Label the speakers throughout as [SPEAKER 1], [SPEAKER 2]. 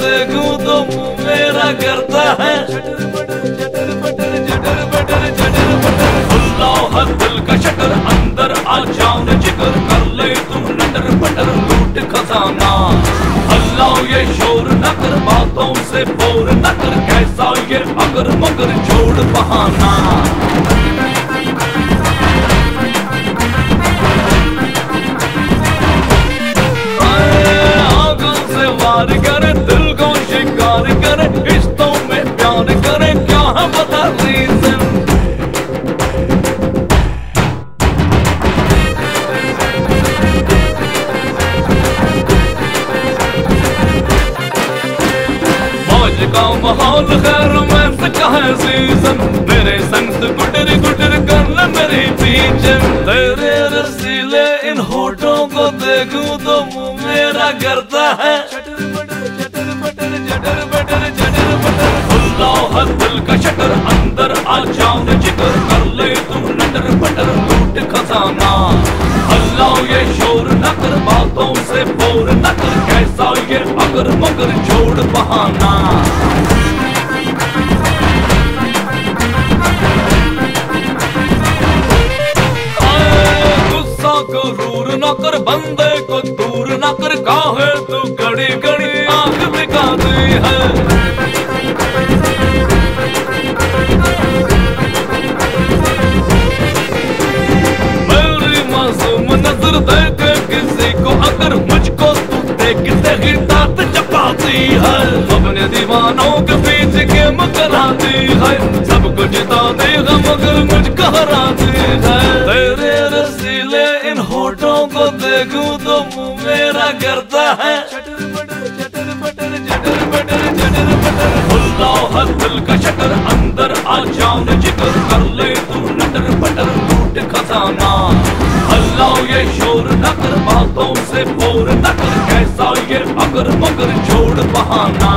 [SPEAKER 1] देखूँ तो मेरा करता है। अंदर कर ले तुम नटर लूट अल्लाह ये शोर बातों से बोर न कर, कैसा ये अगर मगर छोड़ बहाना। का माहौल खैर में सका है सीज़न मेरे संग गुटर गुटर कर मेरी पीछे। तेरे रसीले इन होठों को देखूँ तो मुँह मेरा करता है। खुल्ला है दिल का शटर अंदर आ जाओ न ज़िक्र कर ले तुम नटर पटर लूट खजाना। अल्लाह ये शोर से बोर न कर कैसा ये अगर मगर छोड़ बहाना। गुस्सा न कर, बंदे को दूर न कर, काहे तू घड़ी घड़ी आँख दिखाती है? मेरी मासूम नज़र देख ही चपाती है। अपने दीवानों के बीच गेम कराती है। सबको जिताती है, मगर मुझको हराती है। तेरे रसीले इन होठों को देखूँ तो मुँह मेरा करता है। दिल का शटर, अंदर आ जाओ ज़िक्र कर ले तू नटर पटर लूट खजाना। अल्लाह ये शोर न कर बातों से बोर न कर कैसा ये अगर मगर छोड़ बहाना।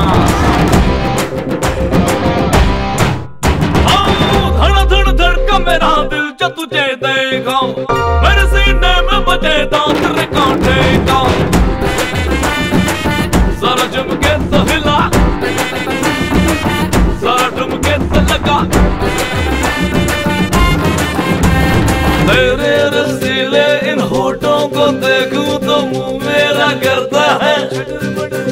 [SPEAKER 1] आओ, धड़ धड़ धड़का मेरा दिल जब तुझे देखा मेरे सीने में बजे दांत तेरे रसीले मुँह मेरा करता है।